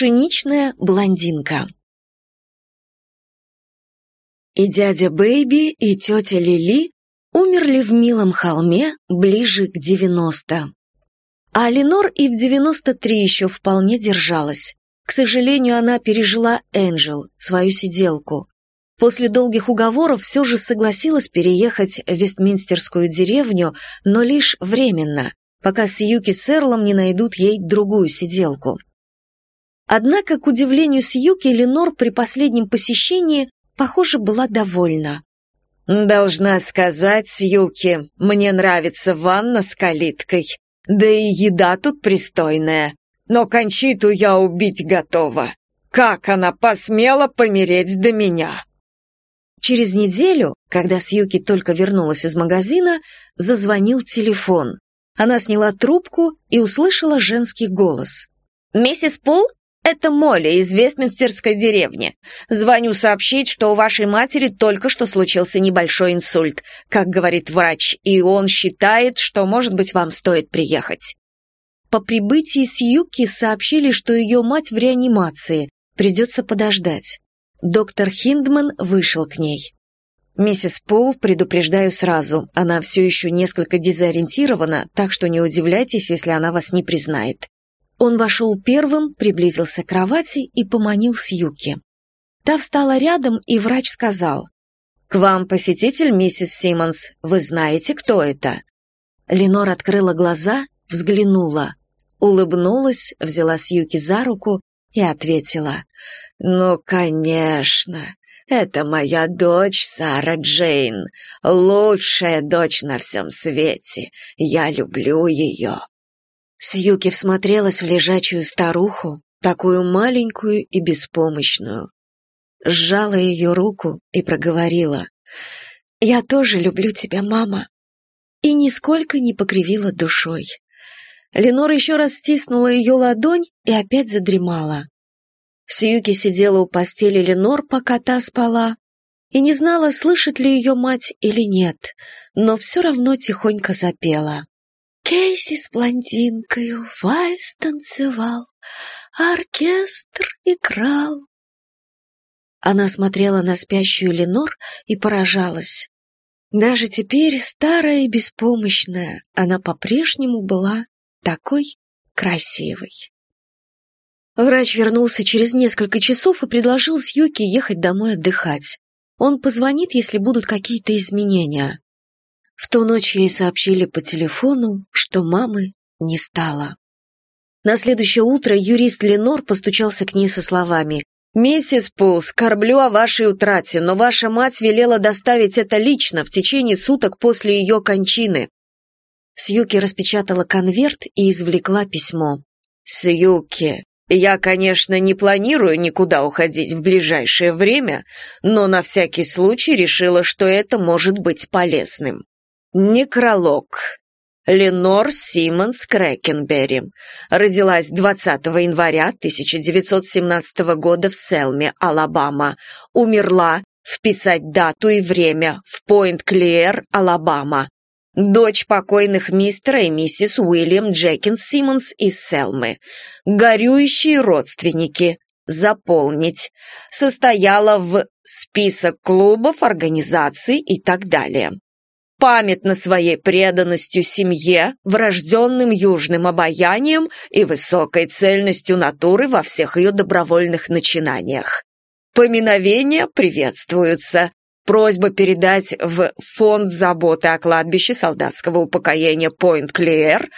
Пшеничная блондинка. И дядя Бэйби, и тетя Лили умерли в милом холме ближе к 90. А Ленор и в 93 еще вполне держалась. К сожалению, она пережила Энджел, свою сиделку. После долгих уговоров все же согласилась переехать в Вестминстерскую деревню, но лишь временно, пока Сьюки с Эрлом не найдут ей другую сиделку. Однако, к удивлению Сьюки, Ленор при последнем посещении, похоже, была довольна. «Должна сказать, Сьюки, мне нравится ванна с калиткой. Да и еда тут пристойная. Но Кончиту я убить готова. Как она посмела помереть до меня?» Через неделю, когда Сьюки только вернулась из магазина, зазвонил телефон. Она сняла трубку и услышала женский голос. «Миссис Пул, это Молли из Вестминстерской деревни. Звоню сообщить, что у вашей матери только что случился небольшой инсульт, как говорит врач, и он считает, что, может быть, вам стоит приехать. По прибытии с Юки сообщили, что ее мать в реанимации, придется подождать. Доктор Хиндман вышел к ней. Миссис Пул, предупреждаю сразу, она все еще несколько дезориентирована, так что не удивляйтесь, если она вас не признает. Он вошел первым, приблизился к кровати и поманил Сьюки. Та встала рядом, и врач сказал, «К вам посетитель, миссис Симмонс. Вы знаете, кто это?» Ленор открыла глаза, взглянула, улыбнулась, взяла Сьюки за руку и ответила, «Ну, конечно, это моя дочь Сара Джейн, лучшая дочь на всем свете. Я люблю ее». Сьюки всмотрелась в лежачую старуху, такую маленькую и беспомощную. Сжала ее руку и проговорила. «Я тоже люблю тебя, мама». И нисколько не покривила душой. Ленор еще раз стиснула ее ладонь и опять задремала. Сьюки сидела у постели Ленор, пока та спала, и не знала, слышит ли ее мать или нет, но все равно тихонько запела. Кейси с блондинкою вальс танцевал, оркестр играл. Она смотрела на спящую Ленор и поражалась. Даже теперь, старая и беспомощная, она по-прежнему была такой красивой. Врач вернулся через несколько часов и предложил Сьюки ехать домой отдыхать. Он позвонит, если будут какие-то изменения. Ту ночь ей сообщили по телефону, что мамы не стало. На следующее утро юрист Ленор постучался к ней со словами «Миссис Пул, скорблю о вашей утрате, но ваша мать велела доставить это лично в течение суток после ее кончины». Сьюки распечатала конверт и извлекла письмо. «Сьюки, я, конечно, не планирую никуда уходить в ближайшее время, но на всякий случай решила, что это может быть полезным. Некролог. Ленор Симмонс Крэкенберри. Родилась 20 января 1917 года в Селме, Алабама. Умерла, вписать дату и время, в Пойнт-Клиэр, Алабама. Дочь покойных мистера и миссис Уильям Джекинс Симмонс из Селмы. Горюющие родственники. Заполнить. Состояла в список клубов, организаций и так далее памятна своей преданностью семье, врожденным южным обаянием и высокой цельностью натуры во всех ее добровольных начинаниях. Поминовения приветствуются. Просьба передать в Фонд заботы о кладбище солдатского упокоения Пойнт-Клиэр,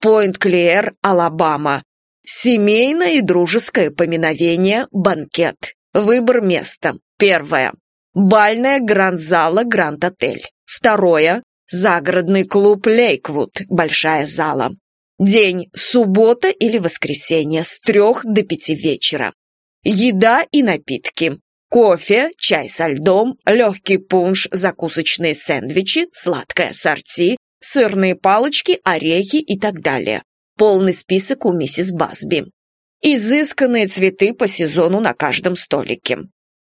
Пойнт-Клиэр, Алабама. Семейное и дружеское поминовение, банкет. Выбор места. Первое. Бальная Гранд-зала Гранд-отель. Второе – загородный клуб Лейквуд, большая зала. День – суббота или воскресенье с трех до пяти вечера. Еда и напитки. Кофе, чай со льдом, легкий пунш, закусочные сэндвичи, сладкое сорти, сырные палочки, орехи и так далее. Полный список у миссис Басби. Изысканные цветы по сезону на каждом столике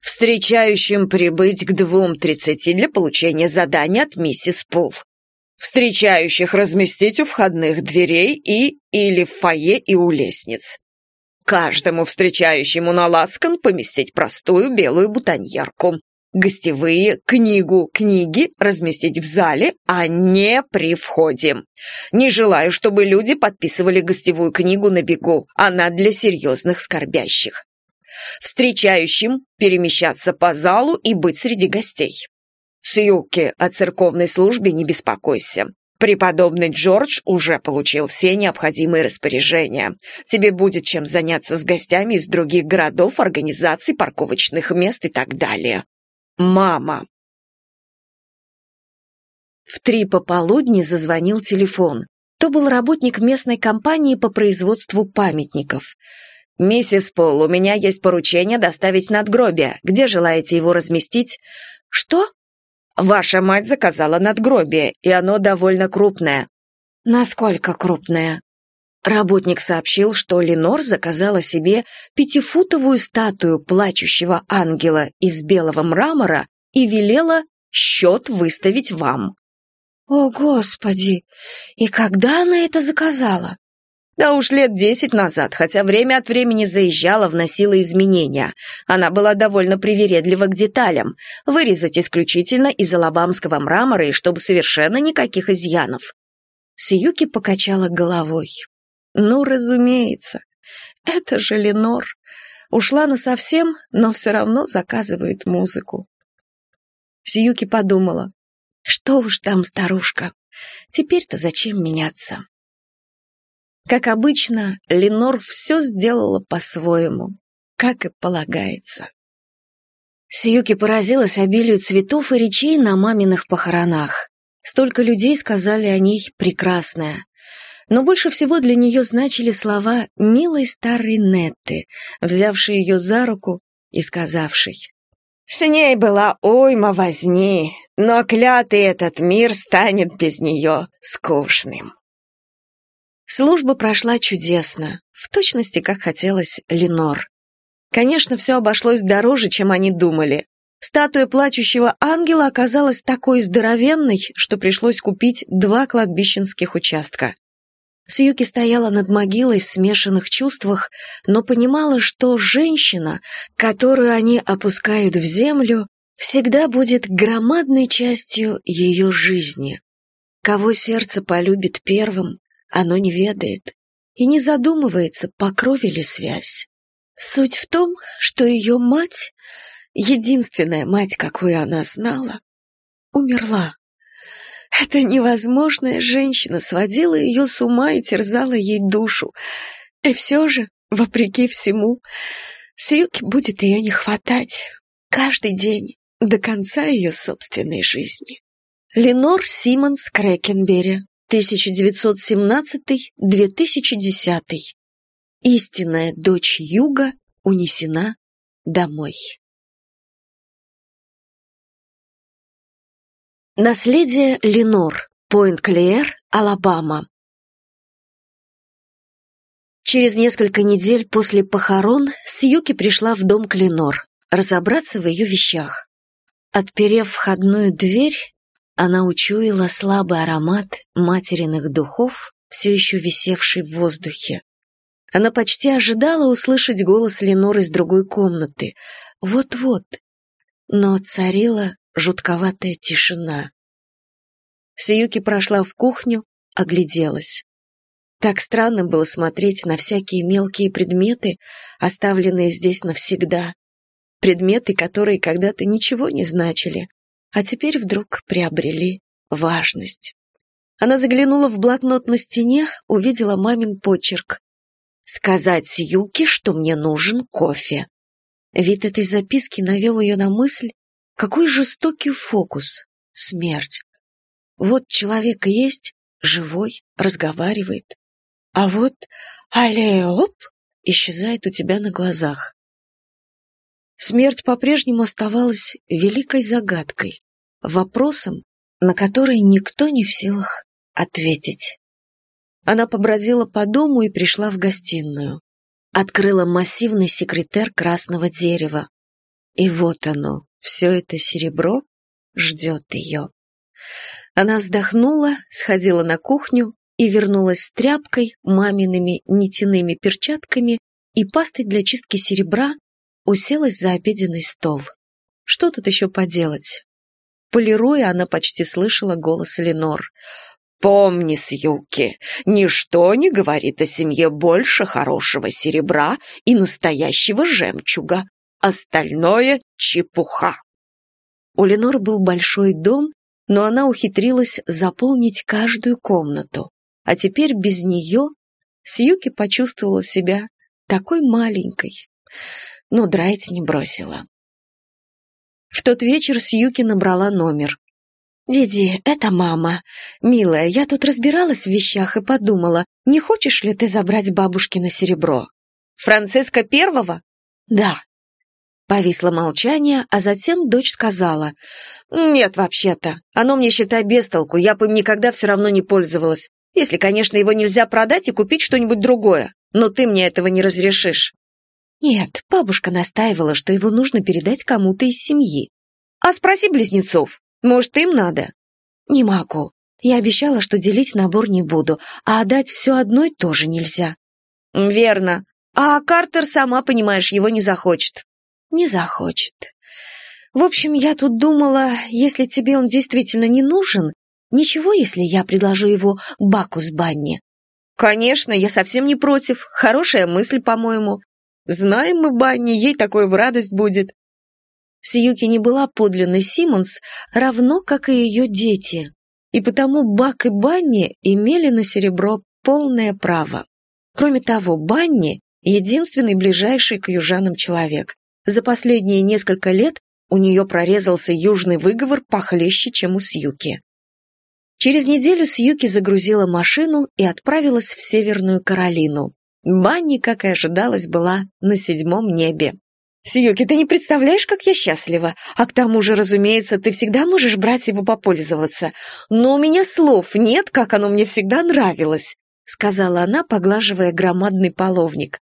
встречающим прибыть к двум тридцати для получения задания от миссис Пул. Встречающих разместить у входных дверей и или в фойе и у лестниц. каждому встречающему на ласкан поместить простую белую бутоньерку. Гостевые, книгу, книги разместить в зале, а не при входе. Не желаю, чтобы люди подписывали гостевую книгу на бегу. Она для серьезных скорбящих. Встречающим перемещаться по залу и быть среди гостей. Сьюки, о церковной службе не беспокойся. Преподобный Джордж уже получил все необходимые распоряжения. Тебе будет чем заняться с гостями из других городов, организаций, парковочных мест и так далее. Мама. В три пополудни зазвонил телефон. То был работник местной компании по производству памятников. «Миссис Пол, у меня есть поручение доставить надгробие. Где желаете его разместить?» «Что?» Ваша мать заказала надгробие, и оно довольно крупное». «Насколько крупное?» Работник сообщил, что Ленор заказала себе пятифутовую статую плачущего ангела из белого мрамора и велела счет выставить вам. «О, Господи! И когда она это заказала?» Да уж лет десять назад, хотя время от времени заезжала, вносила изменения. Она была довольно привередлива к деталям. Вырезать исключительно из алабамского мрамора и чтобы совершенно никаких изъянов. Сиюки покачала головой. Ну, разумеется. Это же Ленор. Ушла насовсем, но все равно заказывает музыку. Сиюки подумала. Что уж там, старушка. Теперь-то зачем меняться? Как обычно, Ленор все сделала по-своему, как и полагается. Сьюки поразилась обилию цветов и речей на маминых похоронах. Столько людей сказали о ней «прекрасная». Но больше всего для нее значили слова милой старой Нетты, взявшей ее за руку и сказавшей «С ней была уйма возни, но клятый этот мир станет без нее скучным». Служба прошла чудесно, в точности, как хотелось Ленор. Конечно, все обошлось дороже, чем они думали. Статуя плачущего ангела оказалась такой здоровенной, что пришлось купить два кладбищенских участка. Сьюки стояла над могилой в смешанных чувствах, но понимала, что женщина, которую они опускают в землю, всегда будет громадной частью ее жизни. Кого сердце полюбит первым, оно не ведает и не задумывается, по крови ли связь. Суть в том, что ее мать, единственная мать, какую она знала, умерла. Эта невозможная женщина сводила ее с ума и терзала ей душу. И все же, вопреки всему, Сьюки будет ее не хватать каждый день до конца ее собственной жизни. Ленор Симмонс Крэкенбери 1917-2010. Истинная дочь Юга унесена домой. Наследие Ленор, Пойнт-Клеер, Алабама. Через несколько недель после похорон Сьюки пришла в дом к Ленор, разобраться в ее вещах. Отперев входную дверь, она учуяла слабый аромат материных духов, все еще висевший в воздухе. Она почти ожидала услышать голос Ленор из другой комнаты. Вот-вот. Но царила жутковатая тишина. Сиюки прошла в кухню, огляделась. Так странно было смотреть на всякие мелкие предметы, оставленные здесь навсегда. Предметы, которые когда-то ничего не значили, а теперь вдруг приобрели важность. Она заглянула в блокнот на стене, увидела мамин почерк. «Сказать Юке, что мне нужен кофе». Вид этой записки навел ее на мысль, какой жестокий фокус — смерть. Вот человек есть, живой, разговаривает, а вот алеоп исчезает у тебя на глазах. Смерть по-прежнему оставалась великой загадкой, вопросом, на который никто не в силах ответить. Она побродила по дому и пришла в гостиную. Открыла массивный секретер красного дерева. И вот оно, все это серебро ждет ее. Она вздохнула, сходила на кухню и вернулась с тряпкой, мамиными нитяными перчатками и пастой для чистки серебра уселась за обеденный стол. Что тут еще поделать? Полируя, она почти слышала голос Ленор. «Помни, Сьюки, ничто не говорит о семье больше хорошего серебра и настоящего жемчуга. Остальное — чепуха». У Ленор был большой дом, но она ухитрилась заполнить каждую комнату. А теперь без нее Сьюки почувствовала себя такой маленькой. Но драть не бросила. В тот вечер Сьюки набрала номер. «Диди, это мама. Милая, я тут разбиралась в вещах и подумала, не хочешь ли ты забрать бабушкино серебро?» «Франциска Первого?» «Да». Повисло молчание, а затем дочь сказала. «Нет, вообще-то. Оно мне, считай, без толку. Я бы им никогда все равно не пользовалась. Если, конечно, его нельзя продать и купить что-нибудь другое. Но ты мне этого не разрешишь». «Нет, бабушка настаивала, что его нужно передать кому-то из семьи». «А спроси близнецов. Может, им надо?» «Не могу. Я обещала, что делить набор не буду, а отдать все одной тоже нельзя». «Верно. А Картер, сама понимаешь, его не захочет». «Не захочет. В общем, я тут думала, если тебе он действительно не нужен, ничего, если я предложу его Баку с Банни». «Конечно, я совсем не против. Хорошая мысль, по-моему. Знаем мы Банни, ей такое в радость будет. Сьюки не была подлинной Симмонс, равно как и ее дети, и потому Бак и Банни имели на серебро полное право. Кроме того, Банни — единственный ближайший к южанам человек. За последние несколько лет у нее прорезался южный выговор похлеще, чем у Сьюки. Через неделю Сьюки загрузила машину и отправилась в Северную Каролину. Банни, как и ожидалось, была на седьмом небе. «Сьюки, ты не представляешь, как я счастлива. А к тому же, разумеется, ты всегда можешь брать его попользоваться. Но у меня слов нет, как оно мне всегда нравилось», сказала она, поглаживая громадный половник.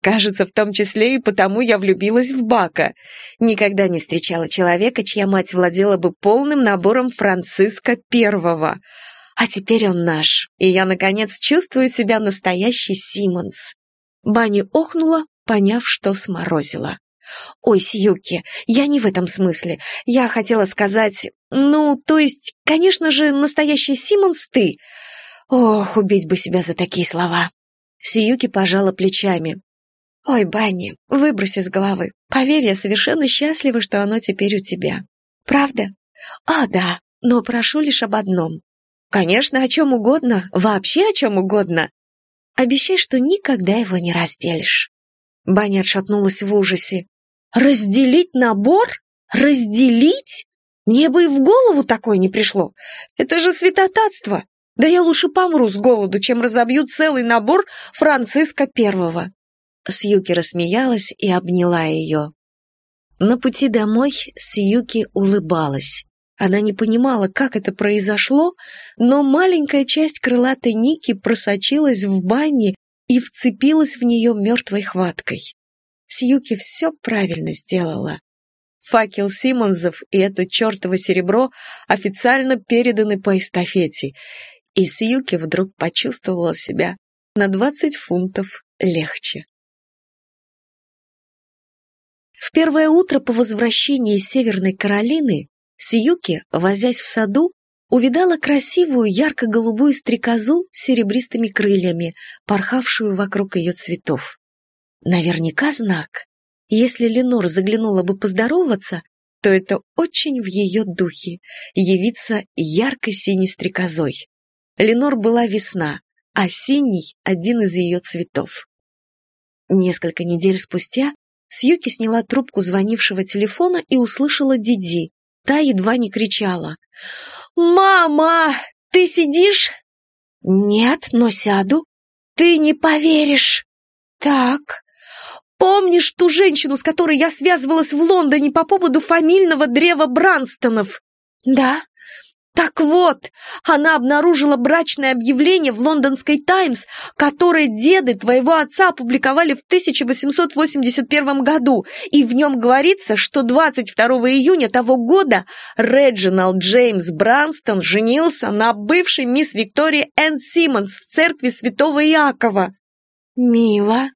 «Кажется, в том числе и потому я влюбилась в Бака. Никогда не встречала человека, чья мать владела бы полным набором Франциска Первого. А теперь он наш, и я, наконец, чувствую себя настоящей Симмонс». Банни охнула, поняв, что сморозила. «Ой, Сьюки, я не в этом смысле. Я хотела сказать... Ну, то есть, конечно же, настоящий Симмонс ты. Ох, убить бы себя за такие слова». Сьюки пожала плечами. «Ой, Банни, выбрось из головы. Поверь, я совершенно счастлива, что оно теперь у тебя. Правда? А, да, но прошу лишь об одном. Конечно, о чем угодно, вообще о чем угодно. Обещай, что никогда его не разделишь». Баня отшатнулась в ужасе. Разделить набор? Разделить? Мне бы и в голову такое не пришло. Это же святотатство. Да я лучше помру с голоду, чем разобью целый набор Франциска Первого. Сьюки рассмеялась и обняла ее. На пути домой Сьюки улыбалась. Она не понимала, как это произошло, но маленькая часть крылатой Ники просочилась в бане и вцепилась в нее мертвой хваткой. Сьюки все правильно сделала. Факел Симмонсов и это чертово серебро официально переданы по эстафете, и Сьюки вдруг почувствовала себя на 20 фунтов легче. В первое утро по возвращении из Северной Каролины Сьюки, возясь в саду, увидала красивую ярко-голубую стрекозу с серебристыми крыльями, порхавшую вокруг ее цветов. Наверняка знак. Если Ленор заглянула бы поздороваться, то это очень в ее духе — явиться ярко-синей стрекозой. Ленор была весна, а синий — один из ее цветов. Несколько недель спустя Сьюки сняла трубку звонившего телефона и услышала Диди. Та едва не кричала. «Мама, ты сидишь?» «Нет, но сяду». «Ты не поверишь!» «Так, Помнишь ту женщину, с которой я связывалась в Лондоне по поводу фамильного древа Бранстонов? Да. Так вот, она обнаружила брачное объявление в лондонской «Таймс», которое деды твоего отца опубликовали в 1881 году, и в нем говорится, что 22 июня того года Реджиналд Джеймс Бранстон женился на бывшей мисс Виктории Энн Симмонс в церкви святого Иакова. Мило.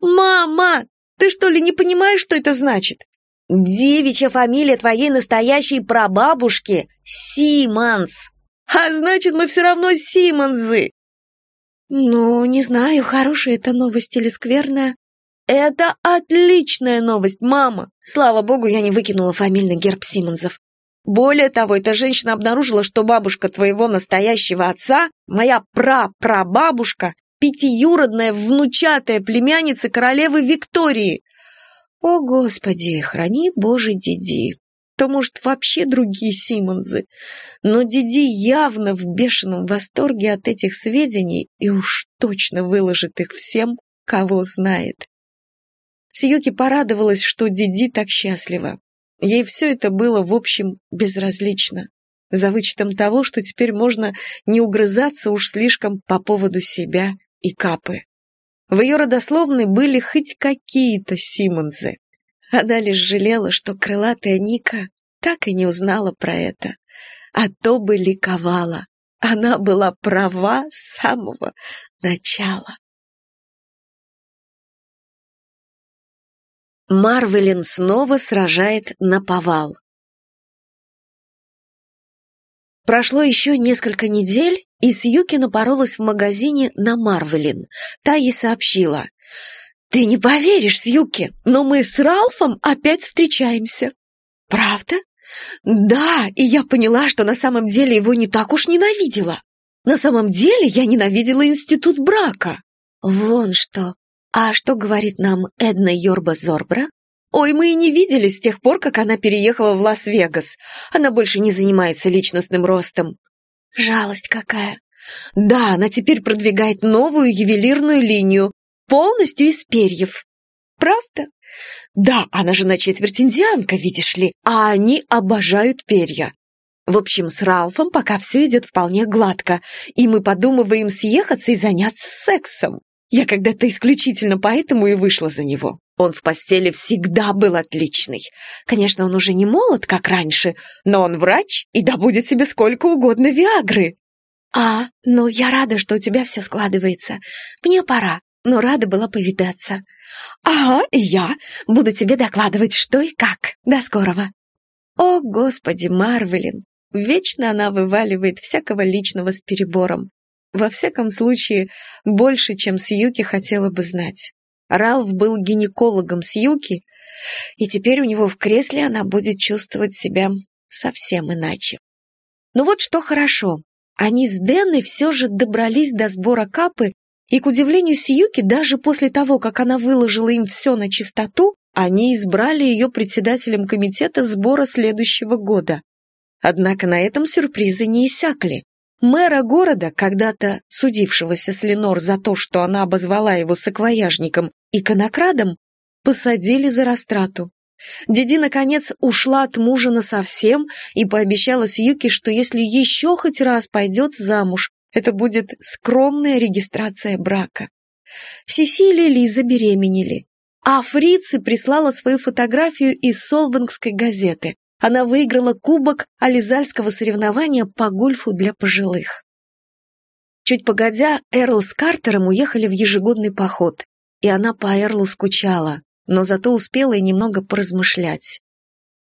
«Мама, ты что ли не понимаешь, что это значит?» «Девичья фамилия твоей настоящей прабабушки — Симонс!» «А значит, мы все равно Симонзы!» «Ну, не знаю, хорошая это новость или скверная». «Это отличная новость, мама! Слава богу, я не выкинула фамильный герб Симонзов. Более того, эта женщина обнаружила, что бабушка твоего настоящего отца, моя пра-прабабушка, пятиюродная внучатая племянница королевы Виктории. О, Господи, храни Боже Диди. То, может, вообще другие Симонзы. Но Диди явно в бешеном восторге от этих сведений и уж точно выложит их всем, кого знает. Сьюки порадовалась, что Диди так счастлива. Ей все это было, в общем, безразлично, за вычетом того, что теперь можно не угрызаться уж слишком по поводу себя и Капы. В ее родословной были хоть какие-то Симонзы. Она лишь жалела, что крылатая Ника так и не узнала про это, а то бы ликовала. Она была права с самого начала. Марвелин снова сражает на повал. Прошло еще несколько недель, и Сьюки напоролась в магазине на Марвелин. Та ей сообщила. «Ты не поверишь, Сьюки, но мы с Ралфом опять встречаемся». «Правда?» «Да, и я поняла, что на самом деле его не так уж ненавидела. На самом деле я ненавидела институт брака». «Вон что. «А что говорит нам Эдна Йорба-Зорбра?» «Ой, мы и не виделись с тех пор, как она переехала в Лас-Вегас. Она больше не занимается личностным ростом». «Жалость какая!» «Да, она теперь продвигает новую ювелирную линию, полностью из перьев». «Правда?» «Да, она же на четверть индианка, видишь ли, а они обожают перья». В общем, с Ралфом пока все идет вполне гладко, и мы подумываем съехаться и заняться сексом. Я когда-то исключительно поэтому и вышла за него. Он в постели всегда был отличный. Конечно, он уже не молод, как раньше, но он врач и добудет себе сколько угодно Виагры. А, ну я рада, что у тебя все складывается. Мне пора, но рада была повидаться. Ага, и я буду тебе докладывать, что и как. До скорого. О, господи, Марвелин, вечно она вываливает всякого личного с перебором. Во всяком случае, больше, чем Сьюки хотела бы знать. Ралф был гинекологом Сьюки, и теперь у него в кресле она будет чувствовать себя совсем иначе. Ну вот что хорошо. Они с Дэнной все же добрались до сбора капы, и, к удивлению Сьюки, даже после того, как она выложила им все на чистоту, они избрали ее председателем комитета сбора следующего года. Однако на этом сюрпризы не иссякли. Мэра города, когда-то судившегося с Ленор за то, что она обозвала его саквояжником и конокрадом, посадили за растрату. Диди, наконец, ушла от мужа насовсем и пообещала Сьюки, что если еще хоть раз пойдет замуж, это будет скромная регистрация брака. Сесилия и Лиза беременели, а Фрицы прислала свою фотографию из Солвангской газеты она выиграла кубок ализальского соревнования по гольфу для пожилых. Чуть погодя, Эрл с Картером уехали в ежегодный поход, и она по Эрлу скучала, но зато успела и немного поразмышлять.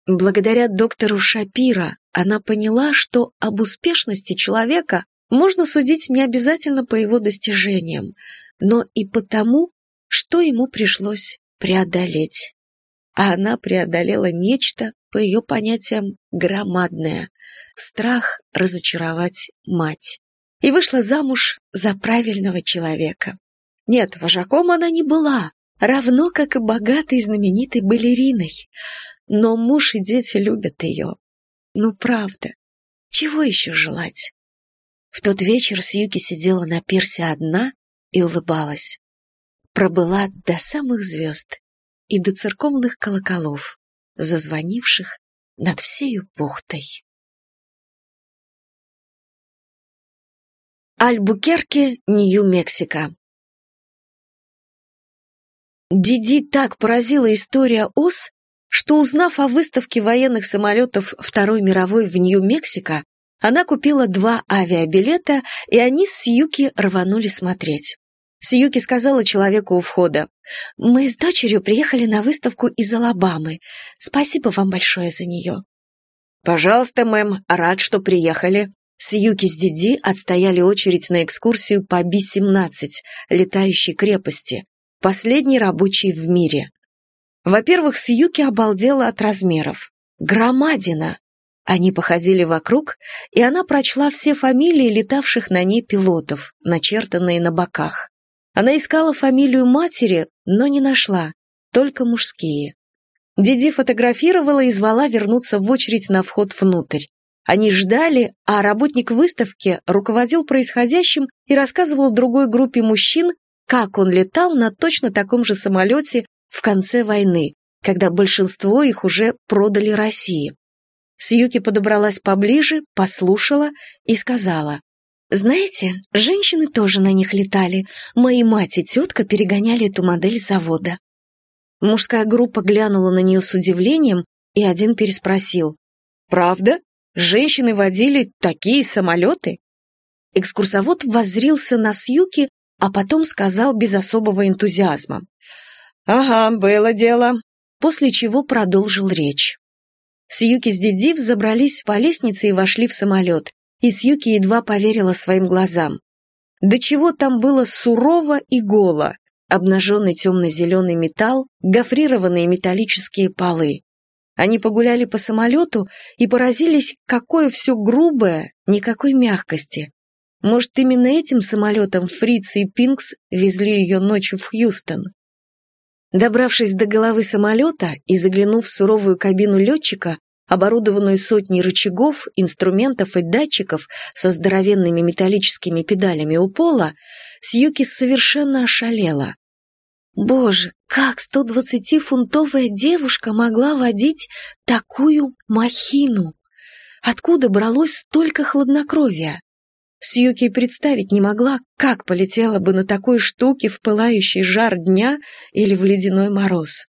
Благодаря доктору Шапира она поняла, что об успешности человека можно судить не обязательно по его достижениям, но и потому, что ему пришлось преодолеть. А она преодолела нечто, по ее понятиям, громадное – страх разочаровать мать. И вышла замуж за правильного человека. Нет, вожаком она не была, равно как и богатой знаменитой балериной. Но муж и дети любят ее. Ну, правда, чего еще желать? В тот вечер Сьюки сидела на пирсе одна и улыбалась. Пробыла до самых звезд и до церковных колоколов зазвонивших над всею бухтой. Альбукерке, Нью-Мексико Диди так поразила история ОС, что, узнав о выставке военных самолетов Второй мировой в Нью-Мексико, она купила два авиабилета, и они с Юки рванули смотреть. Сьюки сказала человеку у входа. «Мы с дочерью приехали на выставку из Алабамы. Спасибо вам большое за нее». «Пожалуйста, мэм, рад, что приехали». Сьюки с Диди отстояли очередь на экскурсию по Би-17, летающей крепости, последней рабочей в мире. Во-первых, Сьюки обалдела от размеров. Громадина! Они походили вокруг, и она прочла все фамилии летавших на ней пилотов, начертанные на боках. Она искала фамилию матери, но не нашла, только мужские. Диди фотографировала и звала вернуться в очередь на вход внутрь. Они ждали, а работник выставки руководил происходящим и рассказывал другой группе мужчин, как он летал на точно таком же самолете в конце войны, когда большинство их уже продали России. Сьюки подобралась поближе, послушала и сказала, «Знаете, женщины тоже на них летали. Мои мать и тетка перегоняли эту модель завода». Мужская группа глянула на нее с удивлением, и один переспросил, «Правда? Женщины водили такие самолеты?» Экскурсовод воззрился на Сьюки, а потом сказал без особого энтузиазма, «Ага, было дело», после чего продолжил речь. Сьюки с Диди взобрались по лестнице и вошли в самолет и Сьюки едва поверила своим глазам. До чего там было сурово и голо, обнаженный темно-зеленый металл, гофрированные металлические полы. Они погуляли по самолету и поразились, какое все грубое, никакой мягкости. Может, именно этим самолетом Фриц и Пинкс везли ее ночью в Хьюстон. Добравшись до головы самолета и заглянув в суровую кабину летчика, оборудованную сотней рычагов, инструментов и датчиков со здоровенными металлическими педалями у пола, Сьюки совершенно ошалела. Боже, как 120-фунтовая девушка могла водить такую махину? Откуда бралось столько хладнокровия? Сьюки представить не могла, как полетела бы на такой штуке в пылающий жар дня или в ледяной мороз.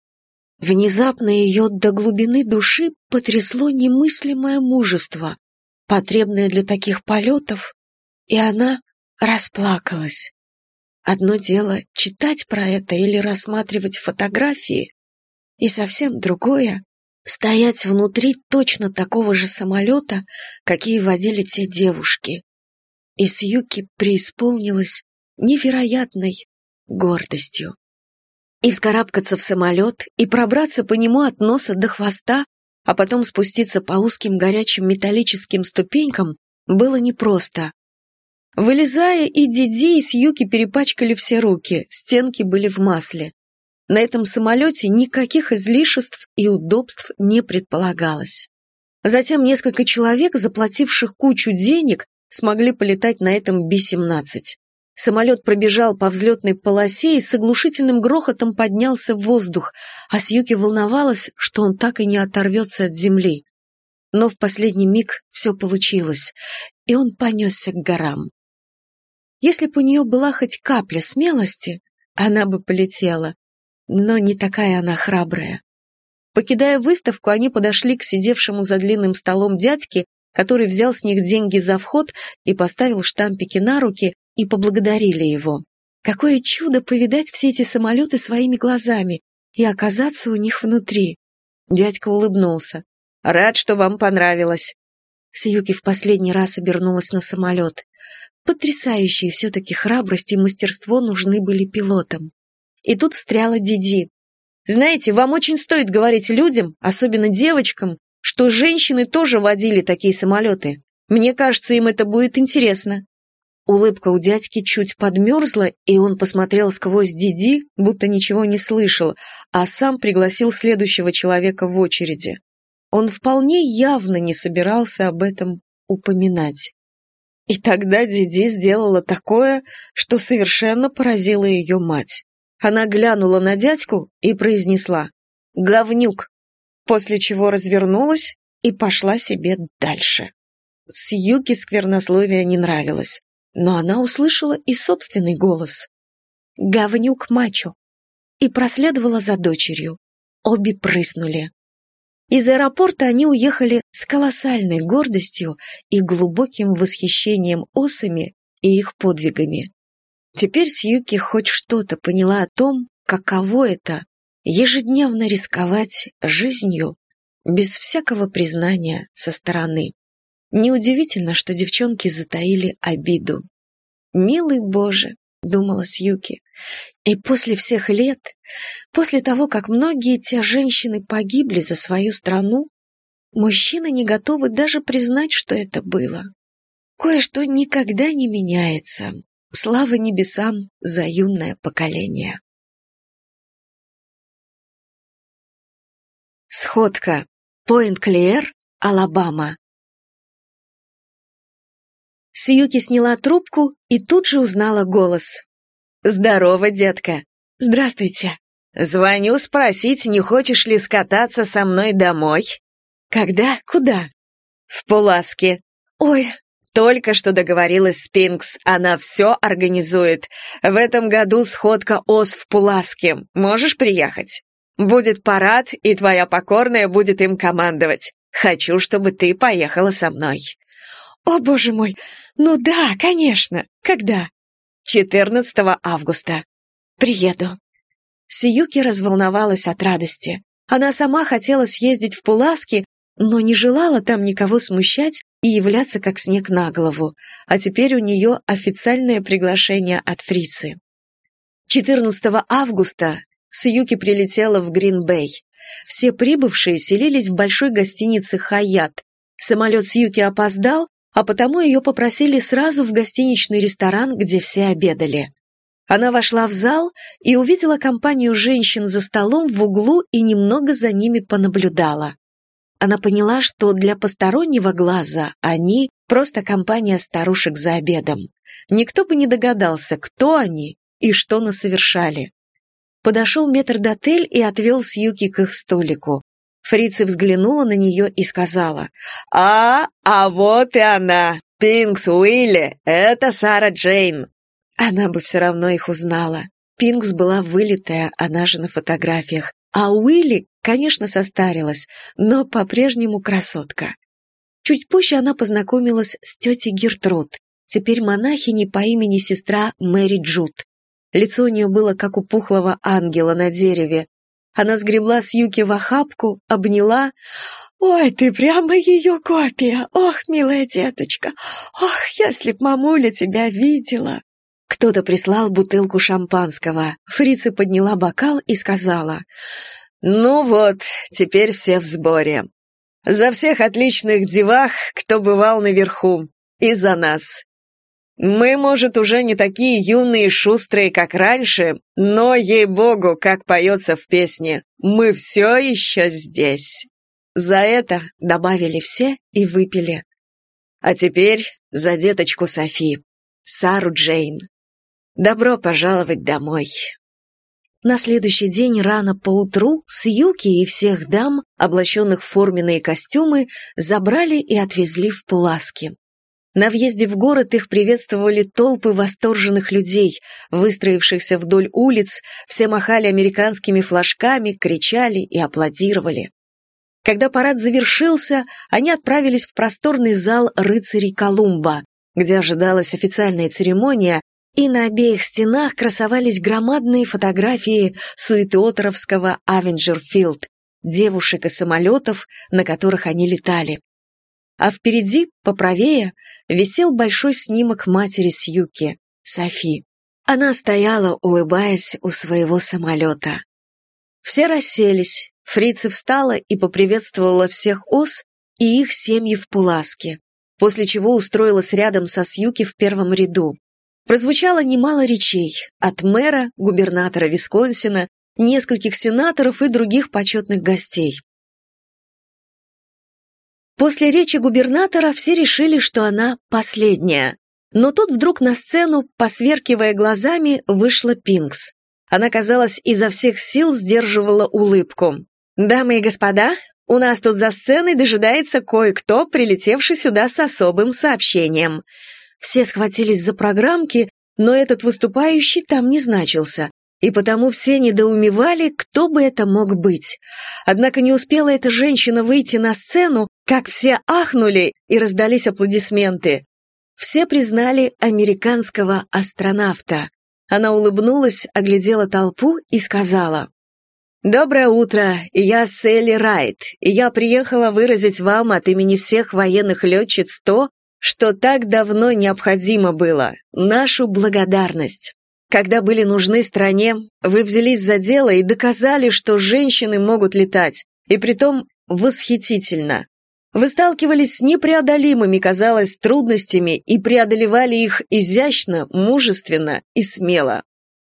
Внезапно ее до глубины души потрясло немыслимое мужество, потребное для таких полетов, и она расплакалась. Одно дело читать про это или рассматривать фотографии, и совсем другое — стоять внутри точно такого же самолета, какие водили те девушки. И Сьюки преисполнилась невероятной гордостью и вскарабкаться в самолет, и пробраться по нему от носа до хвоста, а потом спуститься по узким горячим металлическим ступенькам, было непросто. Вылезая, и Диди, и Сьюки перепачкали все руки, стенки были в масле. На этом самолете никаких излишеств и удобств не предполагалось. Затем несколько человек, заплативших кучу денег, смогли полетать на этом Би-17. Самолет пробежал по взлетной полосе и с оглушительным грохотом поднялся в воздух, а Сьюки волновалась, что он так и не оторвется от земли. Но в последний миг все получилось, и он понесся к горам. Если бы у нее была хоть капля смелости, она бы полетела, но не такая она храбрая. Покидая выставку, они подошли к сидевшему за длинным столом дядьке, который взял с них деньги за вход и поставил штампики на руки, и поблагодарили его. Какое чудо повидать все эти самолеты своими глазами и оказаться у них внутри. Дядька улыбнулся. «Рад, что вам понравилось». Сьюки в последний раз обернулась на самолет. Потрясающие все-таки храбрость и мастерство нужны были пилотам. И тут встряла Диди. «Знаете, вам очень стоит говорить людям, особенно девочкам, что женщины тоже водили такие самолеты. Мне кажется, им это будет интересно». Улыбка у дядьки чуть подмерзла, и он посмотрел сквозь Диди, будто ничего не слышал, а сам пригласил следующего человека в очереди. Он вполне явно не собирался об этом упоминать. И тогда Диди сделала такое, что совершенно поразило ее мать. Она глянула на дядьку и произнесла «Говнюк», после чего развернулась и пошла себе дальше. Сьюки сквернословие не нравилось но она услышала и собственный голос. «Говнюк мачо!» и проследовала за дочерью. Обе прыснули. Из аэропорта они уехали с колоссальной гордостью и глубоким восхищением осами и их подвигами. Теперь Сьюки хоть что-то поняла о том, каково это — ежедневно рисковать жизнью без всякого признания со стороны. Неудивительно, что девчонки затаили обиду. «Милый Боже!» — думала Сьюки. «И после всех лет, после того, как многие те женщины погибли за свою страну, мужчины не готовы даже признать, что это было. Кое-что никогда не меняется. Слава небесам за юное поколение!» Сходка. Пойнт-Клиэр, Алабама. Сьюки сняла трубку и тут же узнала голос. «Здорово, детка!» «Здравствуйте!» «Звоню спросить, не хочешь ли скататься со мной домой?» «Когда? Куда?» «В Пуласке». «Ой!» Только что договорилась с Пинкс, она все организует. В этом году сходка ОС в Пуласке. Можешь приехать? Будет парад, и твоя покорная будет им командовать. Хочу, чтобы ты поехала со мной». «О, боже мой! Ну да, конечно! Когда?» «14 августа». «Приеду». Сиюки разволновалась от радости. Она сама хотела съездить в Пуласки, но не желала там никого смущать и являться как снег на голову, а теперь у нее официальное приглашение от фрицы. 14 августа Сьюки прилетела в Грин-Бэй. Все прибывшие селились в большой гостинице «Хаят». Самолет Сьюки опоздал, а потому ее попросили сразу в гостиничный ресторан, где все обедали. Она вошла в зал и увидела компанию женщин за столом в углу и немного за ними понаблюдала. Она поняла, что для постороннего глаза они – просто компания старушек за обедом. Никто бы не догадался, кто они и что насовершали. Подошел метрдотель и отвел Сьюки к их столику. Фрица взглянула на нее и сказала, «А, а вот и она! Пинкс Уилли, это Сара Джейн!» Она бы все равно их узнала. Пинкс была вылитая, она же на фотографиях, а Уилли, конечно, состарилась, но по-прежнему красотка. Чуть позже она познакомилась с тетей Гертруд, теперь монахиней по имени сестра Мэри Джуд. Лицо у нее было, как у пухлого ангела на дереве. Она сгребла с Юки в охапку, обняла. «Ой, ты прямо ее копия! Ох, милая деточка! Ох, если б мамуля тебя видела!» Кто-то прислал бутылку шампанского. Фрица подняла бокал и сказала. «Ну вот, теперь все в сборе. За всех отличных девах, кто бывал наверху. И за нас. Мы, может, уже не такие юные и шустрые, как раньше, но, ей-богу, как поется в песне, мы все еще здесь. За это добавили все и выпили. А теперь за деточку Софи, Сару Джейн. Добро пожаловать домой. На следующий день рано поутру Сьюки и всех дам, облаченных в форменные костюмы, забрали и отвезли в Пуласки. На въезде в город их приветствовали толпы восторженных людей, выстроившихся вдоль улиц, все махали американскими флажками, кричали и аплодировали. Когда парад завершился, они отправились в просторный зал рыцарей Колумба, где ожидалась официальная церемония, и на обеих стенах красовались громадные фотографии суетотеровского Авенджерфилд, девушек и самолетов, на которых они летали а впереди, поправее, висел большой снимок матери Сьюки, Софи. Она стояла, улыбаясь у своего самолета. Все расселись, фрица встала и поприветствовала всех ос и их семьи в Пуласке, после чего устроилась рядом со Сьюки в первом ряду. Прозвучало немало речей от мэра, губернатора Висконсина, нескольких сенаторов и других почетных гостей. После речи губернатора все решили, что она последняя. Но тут вдруг на сцену, посверкивая глазами, вышла Пинкс. Она, казалось, изо всех сил сдерживала улыбку. «Дамы и господа, у нас тут за сценой дожидается кое-кто, прилетевший сюда с особым сообщением». Все схватились за программки, но этот выступающий там не значился и потому все недоумевали, кто бы это мог быть. Однако не успела эта женщина выйти на сцену, как все ахнули и раздались аплодисменты. Все признали американского астронавта, Она улыбнулась, оглядела толпу и сказала, «Доброе утро, я Селли Райт, и я приехала выразить вам от имени всех военных летчиц то, что так давно необходимо было, нашу благодарность. Когда были нужны стране, вы взялись за дело и доказали, что женщины могут летать, и притом восхитительно. Вы сталкивались с непреодолимыми, казалось, трудностями и преодолевали их изящно, мужественно и смело.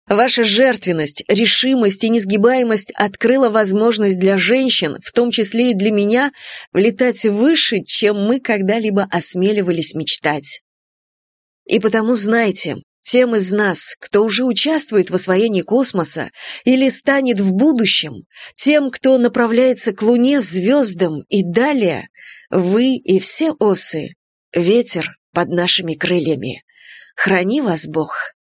Ваша жертвенность, решимость и несгибаемость открыла возможность для женщин, в том числе и для меня, летать выше, чем мы когда-либо осмеливались мечтать. И потому знайте, тем из нас, кто уже участвует в освоении космоса или станет в будущем, тем, кто направляется к Луне, звездам и далее, вы и все осы — ветер под нашими крыльями. Храни вас Бог.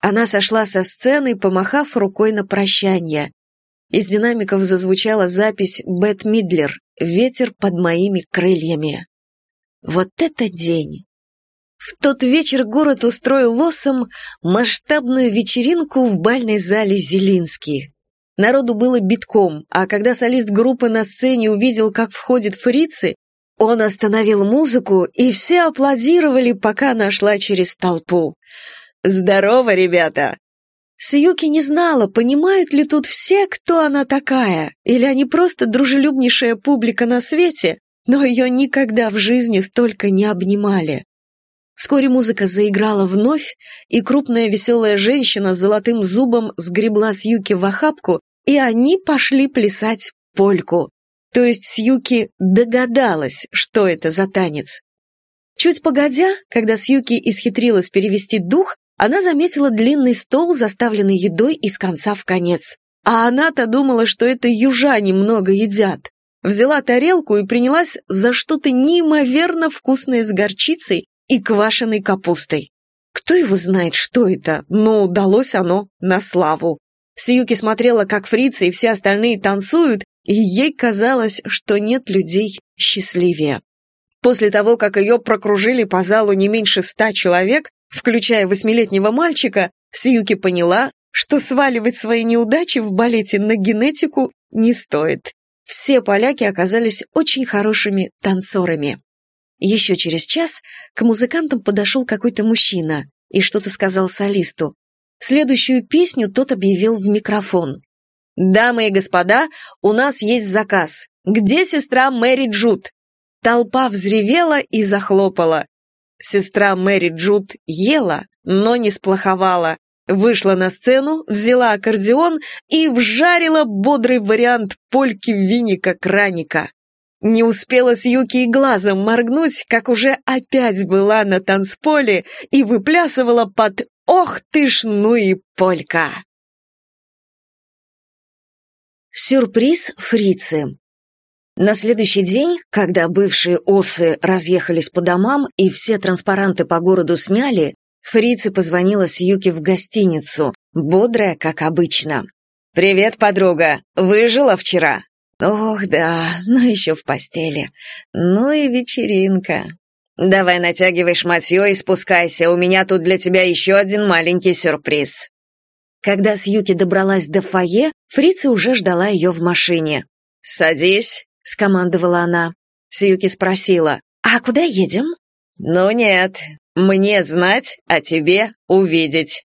Она сошла со сцены, помахав рукой на прощание. Из динамиков зазвучала запись «Бет Мидлер» «Ветер под моими крыльями». Вот это день! В тот вечер город устроил лосом масштабную вечеринку в бальной зале Зелинский. Народу было битком, а когда солист группы на сцене увидел, как входит фрицы, он остановил музыку, и все аплодировали, пока она шла через толпу. «Здорово, ребята!» Сьюки не знала, понимают ли тут все, кто она такая, или они просто дружелюбнейшая публика на свете, но ее никогда в жизни столько не обнимали. Вскоре музыка заиграла вновь, и крупная веселая женщина с золотым зубом сгребла Сьюки в охапку, и они пошли плясать польку. То есть Сьюки догадалась, что это за танец. Чуть погодя, когда Сьюки исхитрилась перевести дух, она заметила длинный стол, заставленный едой из конца в конец. А она-то думала, что это южане много едят. Взяла тарелку и принялась за что-то неимоверно вкусное с горчицей и квашеной капустой. Кто его знает, что это, но удалось оно на славу. Сьюки смотрела, как фрицы и все остальные танцуют, и ей казалось, что нет людей счастливее. После того, как ее прокружили по залу не меньше ста человек, включая восьмилетнего мальчика, Сьюки поняла, что сваливать свои неудачи в балете на генетику не стоит. Все поляки оказались очень хорошими танцорами. Еще через час к музыкантам подошел какой-то мужчина и что-то сказал солисту. Следующую песню тот объявил в микрофон. «Дамы и господа, у нас есть заказ. Где сестра Мэри Джуд?» Толпа взревела и захлопала. Сестра Мэри Джуд ела, но не сплоховала. Вышла на сцену, взяла аккордеон и вжарила бодрый вариант польки Винника Краника. Не успела Сьюки и глазом моргнуть, как уже опять была на танцполе и выплясывала под «Ох ты ж, ну и полька!». Сюрприз фрицы На следующий день, когда бывшие осы разъехались по домам и все транспаранты по городу сняли, фрицы позвонила Сьюки в гостиницу, бодрая, как обычно. «Привет, подруга! Выжила вчера?» Ох, да, но еще в постели. Ну и вечеринка. Давай натягивай шматье и спускайся, у меня тут для тебя еще один маленький сюрприз. Когда Сьюки добралась до фойе, Фрица уже ждала ее в машине. «Садись», — скомандовала она. Сьюки спросила, «А куда едем?» «Ну нет, мне знать, а тебе увидеть».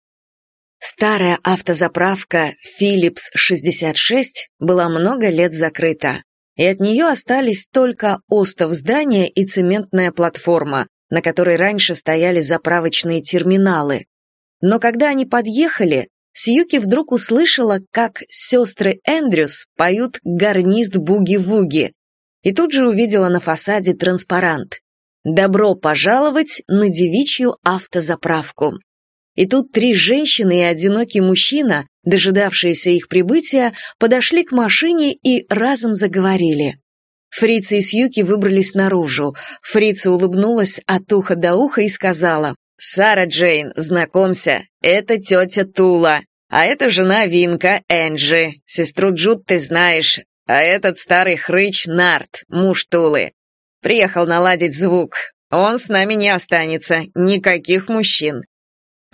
Старая автозаправка Philips 66 была много лет закрыта, и от нее остались только остов здания и цементная платформа, на которой раньше стояли заправочные терминалы. Но когда они подъехали, Сьюки вдруг услышала, как сестры Эндрюс поют гарнист буги-вуги, и тут же увидела на фасаде транспарант «Добро пожаловать на девичью автозаправку». И тут три женщины и одинокий мужчина, дожидавшиеся их прибытия, подошли к машине и разом заговорили. Фрица и Сьюки выбрались наружу. Фрица улыбнулась от уха до уха и сказала, «Сара Джейн, знакомься, это тетя Тула, а это жена Винка, Энджи, сестру Джуд ты знаешь, а этот старый хрыч Нарт, муж Тулы. Приехал наладить звук. Он с нами не останется, никаких мужчин.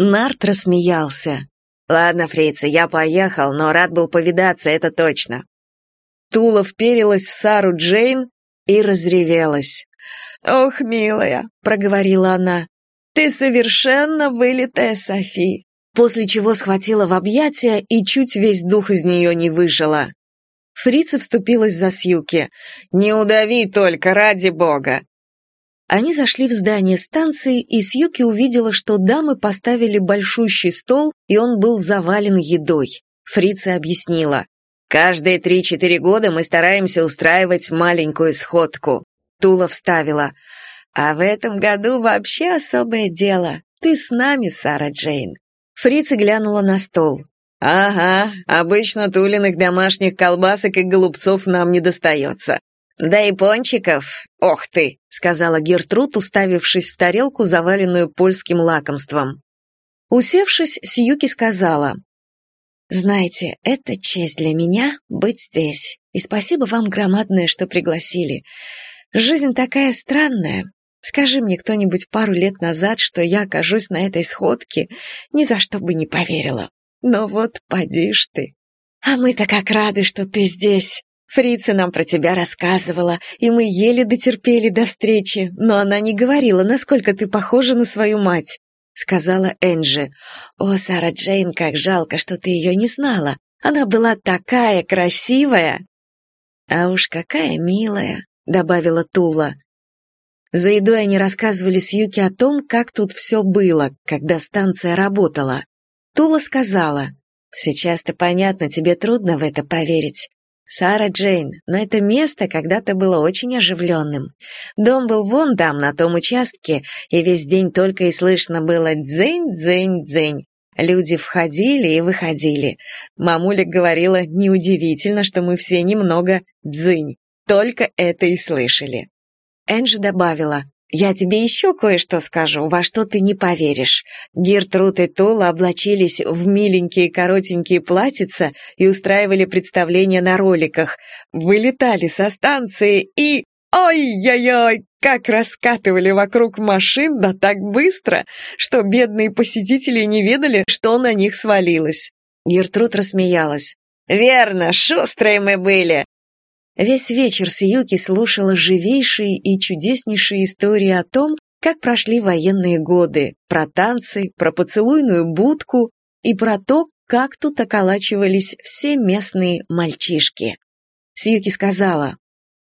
Нарт рассмеялся. «Ладно, фрица, я поехал, но рад был повидаться, это точно». Тула вперилась в Сару Джейн и разревелась. «Ох, милая», — проговорила она, — «ты совершенно вылитая Софи». После чего схватила в объятия и чуть весь дух из нее не выжила. Фрица вступилась за Сьюки. «Не удави только, ради бога!» Они зашли в здание станции, и Сьюки увидела, что дамы поставили большущий стол, и он был завален едой. Фрица объяснила. «Каждые три-четыре года мы стараемся устраивать маленькую сходку». Тула вставила. «А в этом году вообще особое дело. Ты с нами, Сара Джейн». Фрица глянула на стол. «Ага, обычно тулиных домашних колбасок и голубцов нам не достается. «Да и пончиков! Ох ты!» — сказала Гертруд, уставившись в тарелку, заваленную польским лакомством. Усевшись, Сьюки сказала, «Знаете, это честь для меня быть здесь, и спасибо вам громадное, что пригласили. Жизнь такая странная. Скажи мне кто-нибудь пару лет назад, что я окажусь на этой сходке, ни за что бы не поверила. Но вот поди ж ты. А мы-то как рады, что ты здесь. Фрица нам про тебя рассказывала, и мы еле дотерпели до встречи, но она не говорила, насколько ты похожа на свою мать», — сказала Энджи. «О, Сара Джейн, как жалко, что ты ее не знала. Она была такая красивая!» «А уж какая милая!» — добавила Тула. За едой они рассказывали Сьюки о том, как тут все было, когда станция работала. Тула сказала, «Сейчас-то понятно, тебе трудно в это поверить. Сара Джейн, но это место когда-то было очень оживленным. Дом был вон там, на том участке, и весь день только и слышно было «дзень-дзень-дзень». Люди входили и выходили. Мамуля говорила, неудивительно, что мы все немного «дзынь». Только это и слышали. Энджи добавила, «Я тебе еще кое-что скажу, во что ты не поверишь. Гертруд и Тула облачились в миленькие коротенькие платьица и устраивали представления на роликах. Вылетали со станции и... Ой-ой-ой, как раскатывали вокруг машин, да так быстро, что бедные посетители не ведали, что на них свалилось». Гертруд рассмеялась. «Верно, шустрые мы были. Весь вечер Сьюки слушала живейшие и чудеснейшие истории о том, как прошли военные годы, про танцы, про поцелуйную будку и про то, как тут околачивались все местные мальчишки. Сьюки сказала,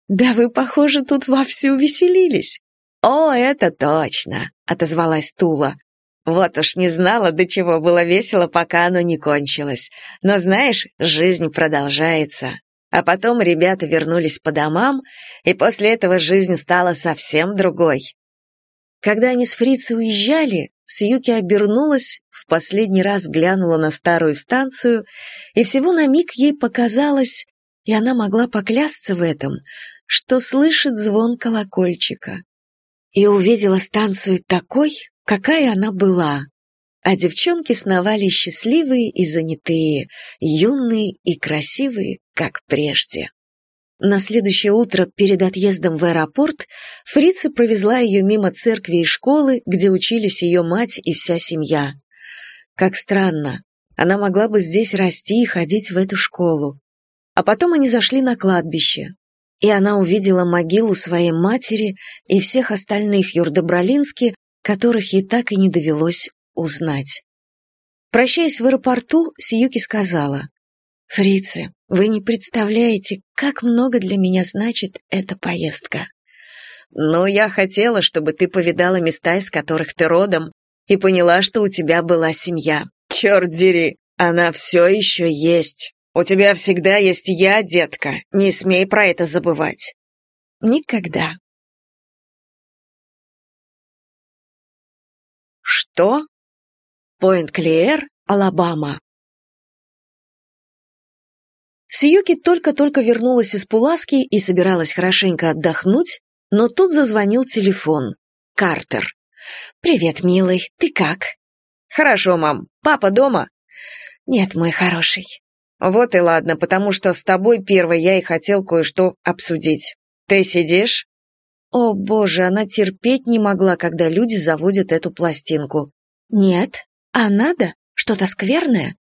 «Да вы, похоже, тут вовсю веселились». «О, это точно», — отозвалась Тула. «Вот уж не знала, до чего было весело, пока оно не кончилось. Но знаешь, жизнь продолжается. А потом ребята вернулись по домам, и после этого жизнь стала совсем другой. Когда они с Фрицей уезжали, Сьюки обернулась, в последний раз глянула на старую станцию, и всего на миг ей показалось, и она могла поклясться в этом, что слышит звон колокольчика. И увидела станцию такой, какая она была, а девчонки сновали счастливые и занятые, юные и красивые, как прежде. На следующее утро перед отъездом в аэропорт Фрица провезла ее мимо церкви и школы, где учились ее мать и вся семья. Как странно, она могла бы здесь расти и ходить в эту школу. А потом они зашли на кладбище, и она увидела могилу своей матери и всех остальных Юрдобролински, которых ей так и не довелось узнать. Прощаясь в аэропорту, Сиюки сказала, «Фрицы, вы не представляете, как много для меня значит эта поездка. Но я хотела, чтобы ты повидала места, из которых ты родом, и поняла, что у тебя была семья. Черт дери, она все еще есть. У тебя всегда есть я, детка, не смей про это забывать». «Никогда», «Что?» Пойнт-Клиэр, Алабама. Сьюки только-только вернулась из Пуласки и собиралась хорошенько отдохнуть, но тут зазвонил телефон. Картер. «Привет, милый, ты как?» «Хорошо, мам. Папа дома?» «Нет, мой хороший». «Вот и ладно, потому что с тобой первой я и хотел кое-что обсудить. Ты сидишь?» О, боже, она терпеть не могла, когда люди заводят эту пластинку. «Нет», А надо? Что-то скверное?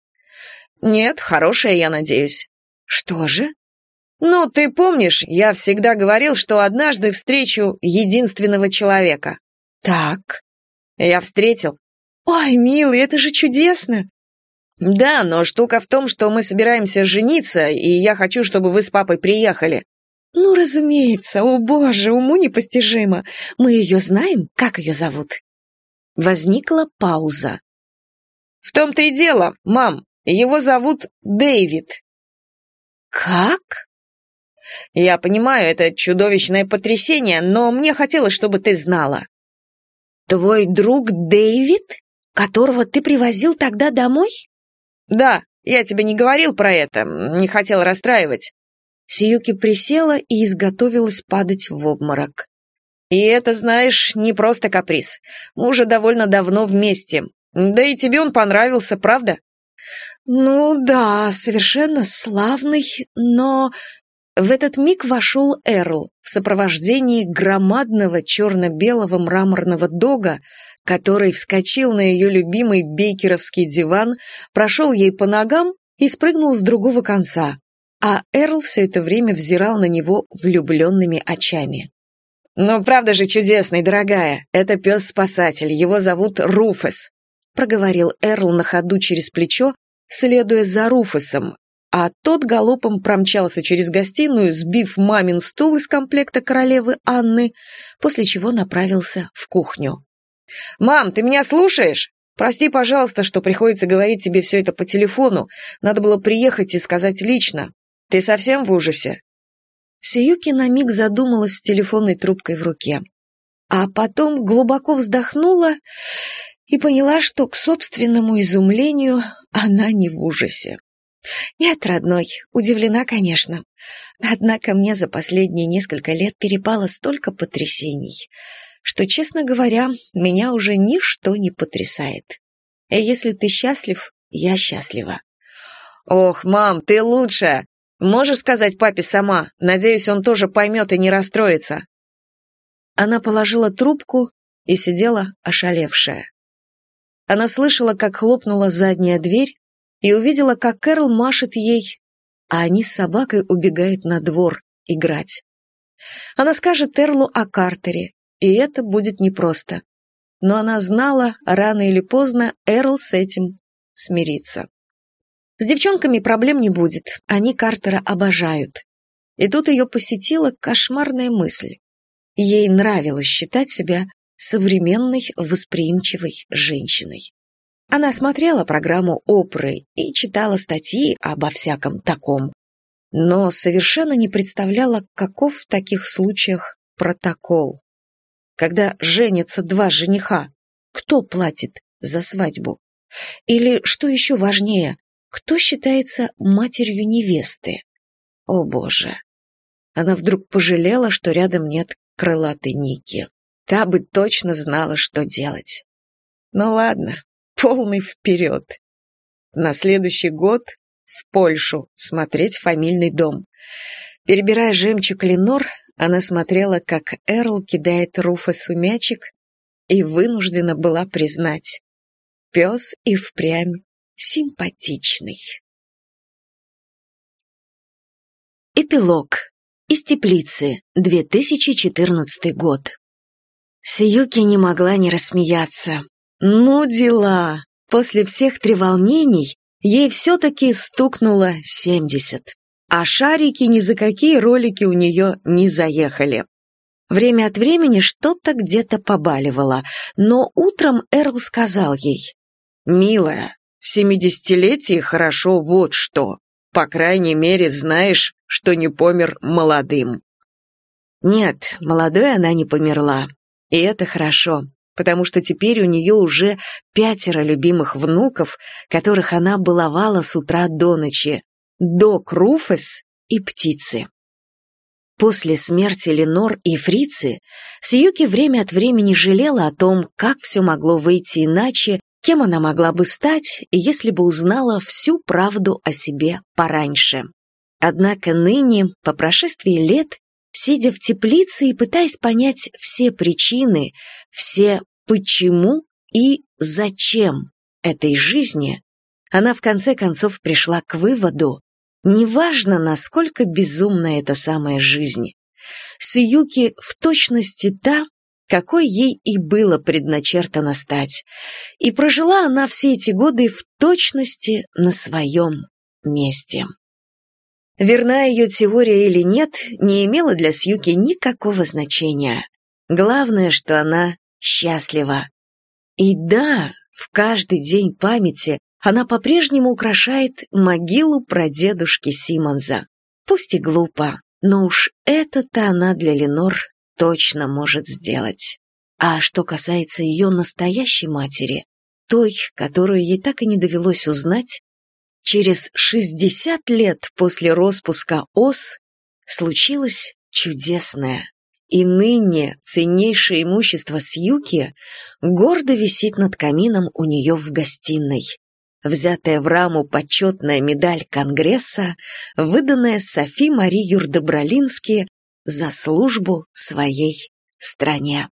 Нет, хорошее, я надеюсь. Что же? Ну, ты помнишь, я всегда говорил, что однажды встречу единственного человека. Так. Я встретил. Ой, милый, это же чудесно. Да, но штука в том, что мы собираемся жениться, и я хочу, чтобы вы с папой приехали. Ну, разумеется, о боже, уму непостижимо. Мы ее знаем, как ее зовут? Возникла пауза. В том-то и дело, мам, его зовут Дэвид. Как? Я понимаю, это чудовищное потрясение, но мне хотелось, чтобы ты знала. Твой друг Дэвид, которого ты привозил тогда домой? Да, я тебе не говорил про это, не хотел расстраивать. Сиюки присела и изготовилась падать в обморок. И это, знаешь, не просто каприз. Мы уже довольно давно вместе. Да и тебе он понравился, правда? Ну да, совершенно славный, но... В этот миг вошел Эрл в сопровождении громадного черно-белого мраморного дога, который вскочил на ее любимый бейкеровский диван, прошел ей по ногам и спрыгнул с другого конца, а Эрл все это время взирал на него влюбленными очами. «Ну, правда же чудесный, дорогая. Это пес-спасатель, его зовут Руфес», проговорил Эрл на ходу через плечо, следуя за Руфесом, а тот галопом промчался через гостиную, сбив мамин стул из комплекта королевы Анны, после чего направился в кухню. «Мам, ты меня слушаешь? Прости, пожалуйста, что приходится говорить тебе все это по телефону. Надо было приехать и сказать лично. Ты совсем в ужасе?» Сиюки на миг задумалась с телефонной трубкой в руке, а потом глубоко вздохнула и поняла, что к собственному изумлению она не в ужасе. «Нет, родной, удивлена, конечно. Однако мне за последние несколько лет перепало столько потрясений, что, честно говоря, меня уже ничто не потрясает. И если ты счастлив, я счастлива». «Ох, мам, ты лучшая! Можешь сказать папе сама? Надеюсь, он тоже поймет и не расстроится». Она положила трубку и сидела ошалевшая. Она слышала, как хлопнула задняя дверь, и увидела, как Кэрол машет ей, а они с собакой убегают на двор играть. Она скажет Эрлу о Картере, и это будет непросто. Но она знала, рано или поздно Эрл с этим смирится. С девчонками проблем не будет, они Картера обожают. И тут ее посетила кошмарная мысль. Ей нравилось считать себя современной восприимчивой женщиной. Она смотрела программу Опры и читала статьи обо всяком таком, но совершенно не представляла, каков в таких случаях протокол. Когда женятся два жениха, кто платит за свадьбу? Или, что еще важнее, кто считается матерью невесты? О боже! Она вдруг пожалела, что рядом нет крылатой Ники. Та бы точно знала, что делать. Ну ладно, полный вперед. На следующий год в Польшу смотреть фамильный дом. Перебирая жемчуг Ленор, она смотрела, как Эрл кидает Руфасу мячик, и вынуждена была признать. Пес и впрямь симпатичный. Эпилог. Из теплицы. 2014 год. Сиюки не могла не рассмеяться. Ну, дела. После всех треволнений ей все-таки стукнуло семьдесят. А шарики ни за какие ролики у нее не заехали. Время от времени что-то где-то побаливало, но утром Эрл сказал ей, «Милая, в семидесятилетии хорошо вот что. По крайней мере, знаешь, что не помер молодым». Нет, молодой она не померла. И это хорошо потому что теперь у нее уже пятеро любимых внуков, которых она баловала с утра до ночи. Док Руфес и птицы. После смерти Ленор и Фрицы Сьюки время от времени жалела о том, как все могло выйти иначе, кем она могла бы стать, если бы узнала всю правду о себе пораньше. Однако ныне, по прошествии лет, сидя в теплице и пытаясь понять все причины, все почему и зачем этой жизни, она в конце концов пришла к выводу, неважно, насколько безумна эта самая жизнь, Сьюки в точности та, какой ей и было предначертано стать, и прожила она все эти годы в точности на своем месте. Верна ее теория или нет, не имела для Сьюки никакого значения. Главное, что она счастлива. И да, в каждый день памяти она по-прежнему украшает могилу прадедушки Симонза. Пусть и глупо, но уж это-то она для Ленор точно может сделать. А что касается ее настоящей матери, той, которую ей так и не довелось узнать, через 60 лет после распуска ОС случилось чудесное. И ныне ценнейшее имущество Сьюки гордо висит над камином у нее в гостиной. Взятая в раму почетная медаль Конгресса, выданная Софи Мари Юрдобролински за службу своей стране.